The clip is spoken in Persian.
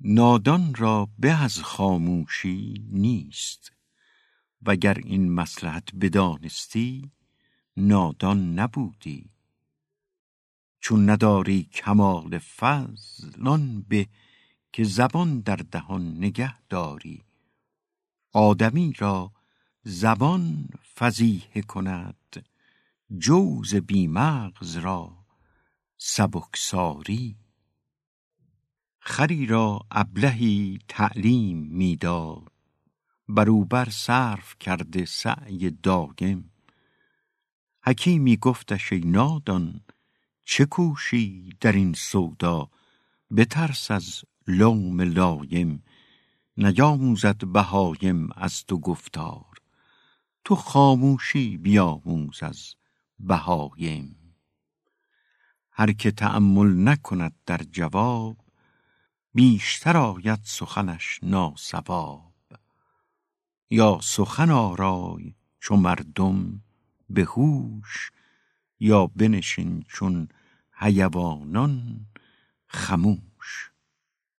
نادان را به از خاموشی نیست. وگر این مصلحت بدانستی نادان نبودی. چون نداری کمال فضل آن به که زبان در دهان نگه داری. آدمی را زبان فضیحه کند جوز بی مغز را سبکساری خری را ابلهی تعلیم می داد بر او بر صرف کرده سعی دایم. حکیمی گفتش ای نادان چه کوشی در این سودا؟ بترس از لوم لایم. نیاموزد بهایم از تو گفتار. تو خاموشی بیاموز از بهایم. هر که تأمل نکند در جواب بیشتر آید سخنش ناصواب. یا سخن آرای چو مردم به هوش یا بنشین چون حیوانان خموش.